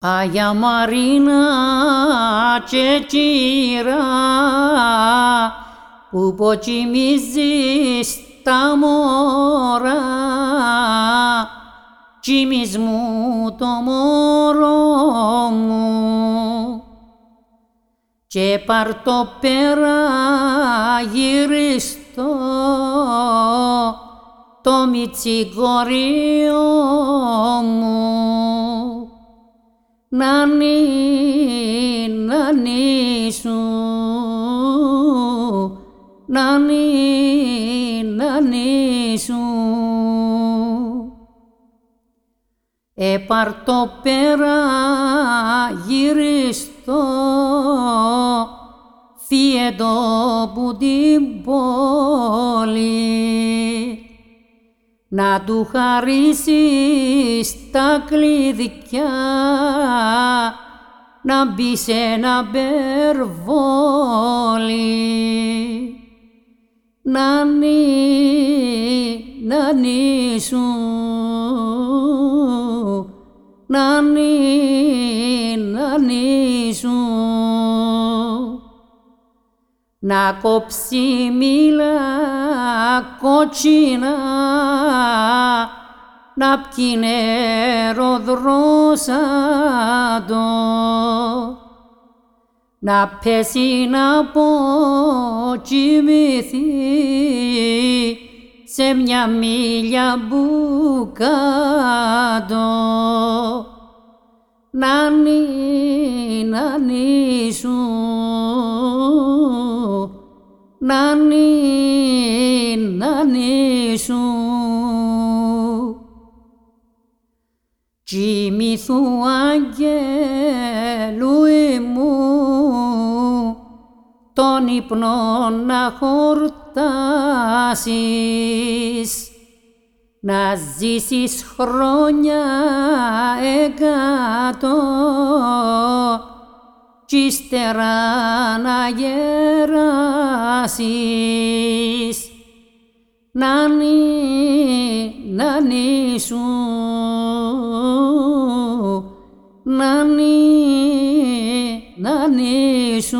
Αγια Μαρίνα και κύρα που ποτσιμίζεις τα μωρά. Τσιμις μου το μωρό μου και πάρ' το πέρα γυριστό το μιτσικορίο μου νανί, νανί σου, νανί, νανί σου. Επάρ το πέρα γυριστό, φύε που την πόλη, να του χαρίσεις τα κλειδιά να μπει σε ένα μπερβόλι. Να νι, να νίσου, να νι, να κόψει μήλα κότσινα να πιει νερό δρόσαντο. Να πέσει να ποτσιμηθεί σε μια μίλια μπουκάτο. Να νι, να νανί, νανί σου. Κοιμηθού αγγέλου μου, τον ύπνο να χορτάσεις, να ζήσεις χρόνια εκατό κι ύστερα να γεράσεις να νι, να νίσου, να νι, να νίσου,